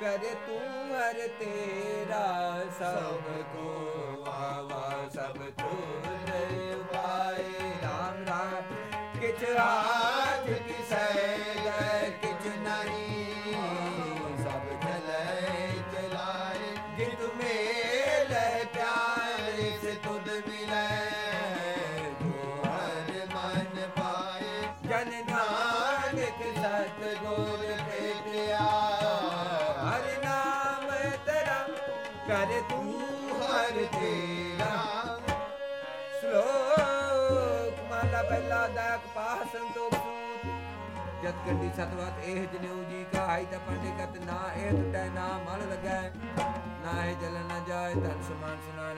करे तू हर तेरा सब को आवा सब तुझ पाए राम राम किछ हाथ किसै गए किछ नहीं सब चले चलाए जित मेल प्यार से तुद मिले जो हर मन पाए जन नानक सतगुर ਜਤ ਸਤਵਤ ਇਹ ਜਨੇਊ ਜੀ ਕਹਾਈ ਤਾਂ ਪਾਂਡੇ ਨਾ ਇਹ ਟੁੱਟੈ ਨਾ ਮਲ ਲੱਗੈ, ਨਾ ਇਹ ਜਲ ਨ ਜਾਏ ਧਨ ਸਮਾਨ ਸੁਨਾਨ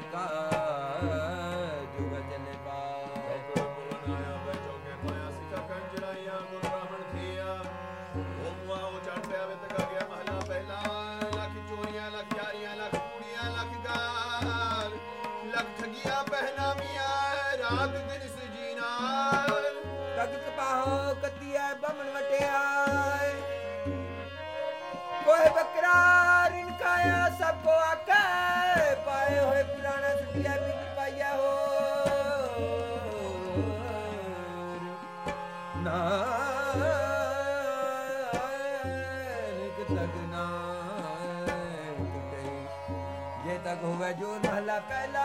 ਜੇ ਤੱਕ ਹੋਵੇ ਜੋ ਮਹਲਾ ਪਹਿਲਾ।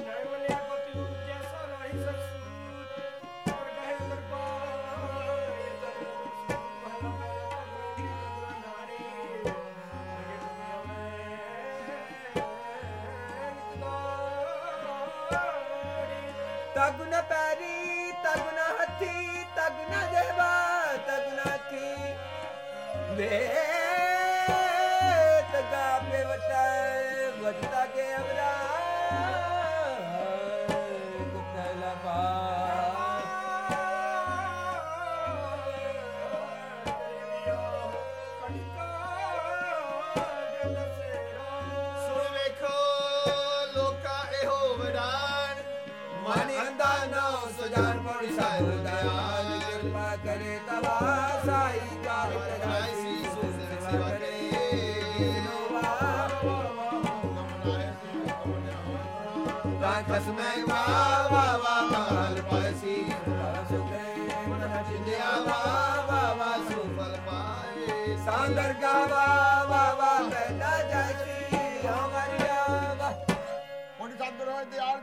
ਜੈ ਮਲਿਆ ਕੋਤੀ ਜੈਸਾ ਨਾਹੀ ਸਸੂਤ ਔਰ ਗਹਿ ਦਰਬਾਰ ਮਹਲਾ ਪਹਿਲਾ ਨਾਰੀ ਅਗੇ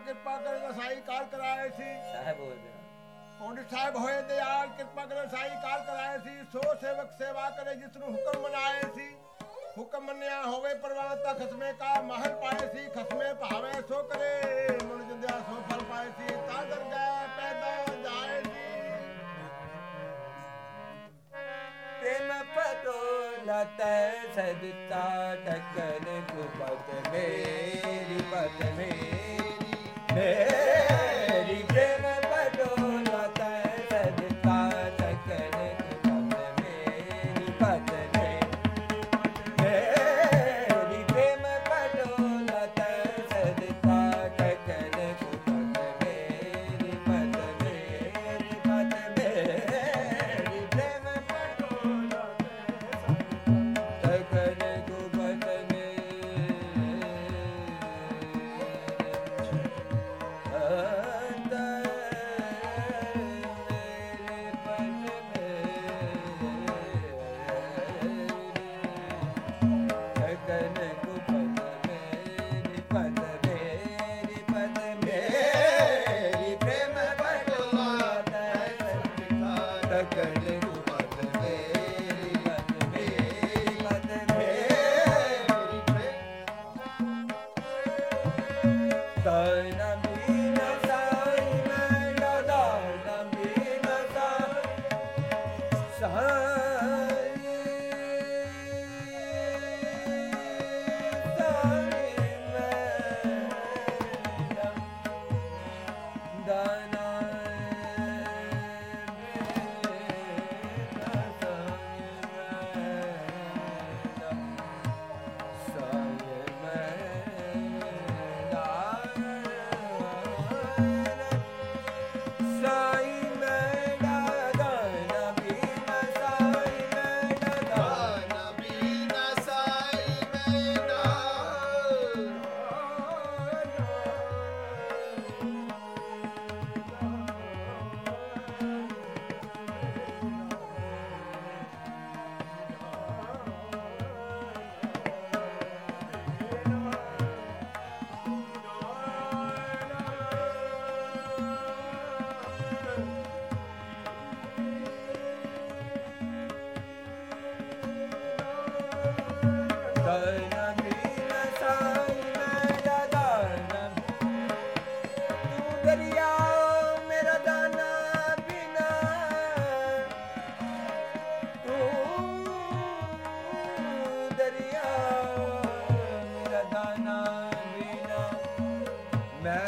ਕਿਰਪਾ ਕਰਕੇ ਸਾਈ ਕਾਲ ਕਰਾਏ ਸੀ ਸਾਹਿਬ ਬੋਲਦੇ ਹੁਣ ਸਾਹਿਬ ਹੋਏ ਦਿਆਲ ਕਿਰਪਾ ਕਰਕੇ ਸਾਈ ਕਾਲ ਕਰਾਏ ਸੀ ਸੋ ਸੇਵਕ ਸੇਵਾ ਕਰੇ ਜਿਸ ਨੂੰ ਹੁਕਮ ਮਨਾਏ ਸੀ ਹੁਕਮ ਮੰਨਿਆ ਹੋਵੇ ਪ੍ਰਵਾਨ ਤਾਂ ਖਸਮੇ ਕਾ ਮਹਲ ਪਾਏ ਸੀ ਖਸਮੇ ਭਾਵੇ ਸੋ ਕਰੇ ਸਦਤਾ ਟਕਨ ਕੁਪਤ ਮੇਰੀ ਪਤ ਮੇਰੀ ਮੇਰੀ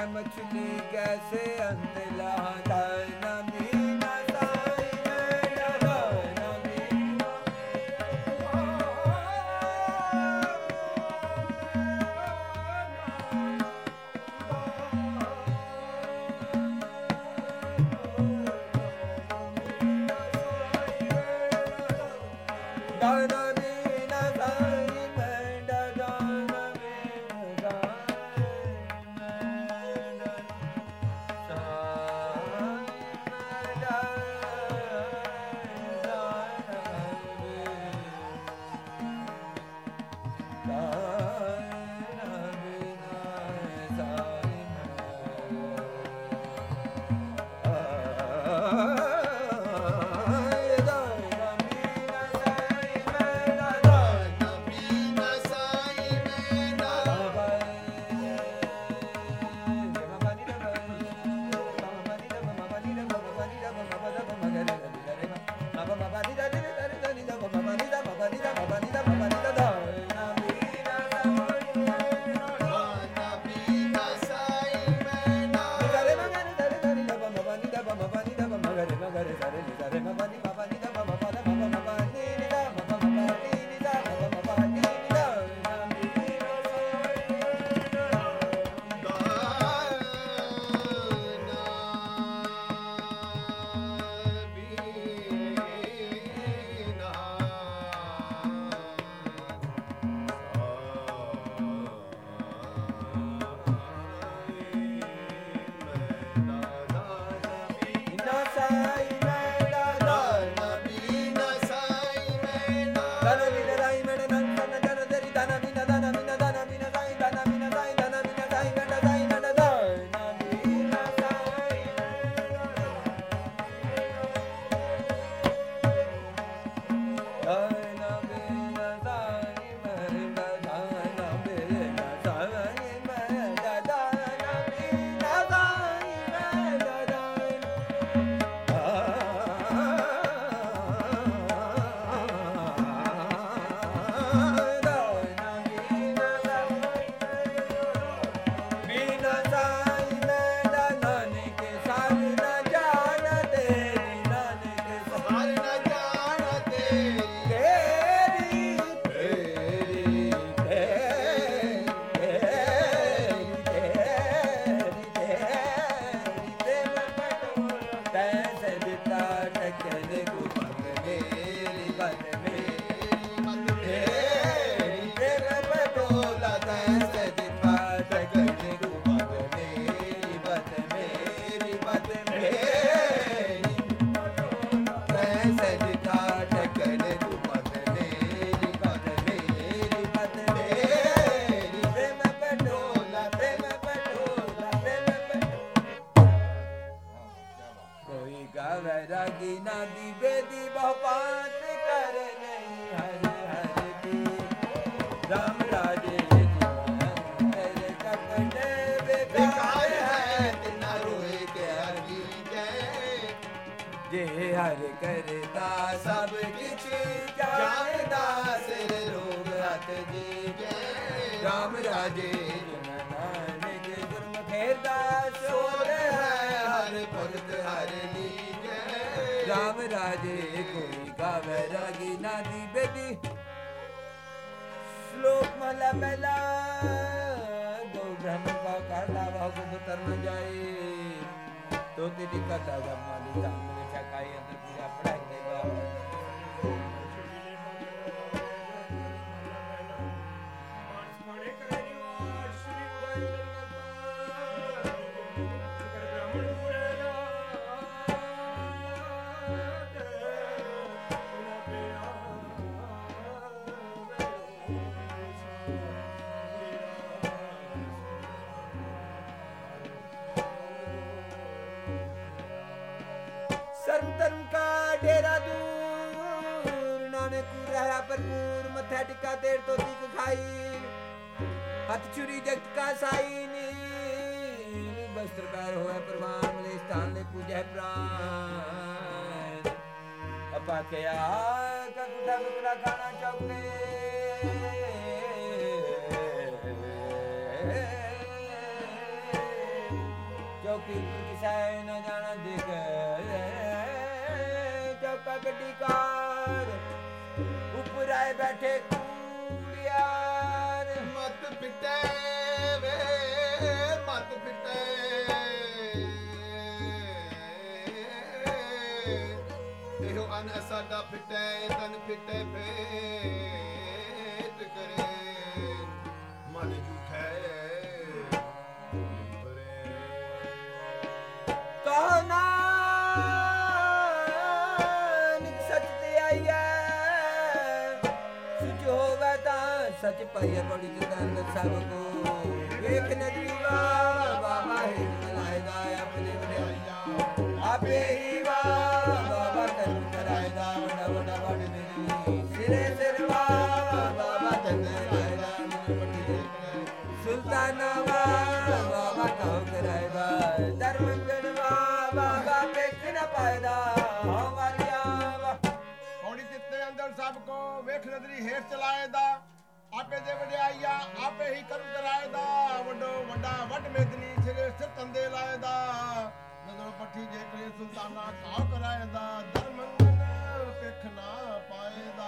ਮਛਲੀ ਕੈਸੇ ਅੰਤ ਲਾਂਦਾ ਬੇਦੀ ਬਹੁਪਾਤ ਕਰ ਨਹੀਂ ਹਰ ਹਰ ਕੀ ਰਾਮ ਰਾਜੇ ਕੇ ਜੈ ਜੇ ਹਰ ਕਰਤਾ ਸਭ ਕਿਛ ਜਾਣਦਾ ਸਿਰ ਰੋਗ ਹੱਥ ਜੀ ਜੈ ਰਾਮ ਰਾਜੇ ਰਾਮ ਰਾਜੇ, ਕੋਈ ਗਾਵੇ ਰਾਗੀ ਨਾਦੀ ਬੇਦੀ। ਸ਼ਲੋਕ ਮਲਾ ਪਹਿਲਾ ਦੋ ਬ੍ਰਹਮ ਕਾ ਕਾਲਾ ਵਾਹ ਕੋ ਤਰ ਨ ਜਾਏ। ਤੋ ਤੇਰੀ ਕਥਾ ਦਾ ਮਾਲੀ ਤਾਂ ਮੇਰੇ ਚਕਾਈ ਅੰਦਰ ਸੰਤਨ ਭਰਪੂਰ, ਮੱਥਾ ਟਿਕਾ ਤੇਰ ਤੋਂ ਤੀਕ ਖਾਈ ਹੱਥ ਛੁਰੀ ਜਗਤ ਕਾ ਸਾਈ ਨੀ ਨੀ ਬਸਤਰ ਪੈਰ ਹੋਇਆ ਪ੍ਰਵਾਨ ਮਲੇ ਸਥਾਨ ਲੈ ਪੂਜੈ ਪ੍ਰਾਨ। ਆਪਾ ਕਿਆ ਕਾ ਕੁਟਾ ਬਕਰਾ ਖਾਣਾ ਚੌਕੇ ਬੈਠੇ ਕੁੜਿਆਰ। ਮਤ ਪਿਟੇ ਵੇ ਮਤ ਪਿਟੇ। ਇਹੋ ਅਨ ਸਾਡਾ ਫਿਟੇ ਤਨ ਫਿਟੇ ਫੇਟ ਸੱਚ ਪਈਐ ਬੜੀ ਜਤਨ ਸਭ ਕੋ। ਵੇਖ ਨਦਰੀ ਬਾਬਾ ਹੈ ਮਲਾਇਦਾ ਆਪਣੇ ਵਡਿਆਈਆਂ ਆਪੇ ਹੀ ਵਾ ਬਾਬਾ ਤਨ ਕਰਾਇਦਾ, ਵਡਾ ਵਡਾ ਵਡ ਮੇਰੀ ਸਿਰੇ ਸਿਰ ਬਾਬਾ ਤਨ ਕਰਾਇਦਾ ਮੈਨੂੰ ਸੁਲਤਾਨ ਵਾ ਬਾਬਾ ਕਹੋ ਕਰਾਇਦਾ। ਧਰਮ ਗੜਵਾ ਬਾਬਾ ਵੇਖ ਨ ਪਾਇਦਾ। ਹਮਾਰਿਆ ਵਾ ਹੌਲੀ ਅੰਦਰ ਸਭ ਕੋ, ਵੇਖ ਨਦਰੀ ਹੇਠ ਚਲਾਏ ਦਾ ਆਪੇ ਦੇ ਵਡਿਆਈਆ, ਆਪੇ ਹੀ ਕਰਮ ਕਰਾਏ ਦਾ ਵੱਡੋ ਵੱਡਾ ਵੱਡ ਮੇਦਨੀ, ਸਿਰੇ ਸਿਰ ਤੰਦੇ ਲਾਏ ਦਾ ਨਦਰ ਪੱਠੀ ਜੇ ਕਰੇ ਸੁਲਤਾਨਾ ਕਾਹ ਕਰਾਏ ਦਾ ਦਰਮੰਗਨ ਪੇਖ ਪਾਏ ਦਾ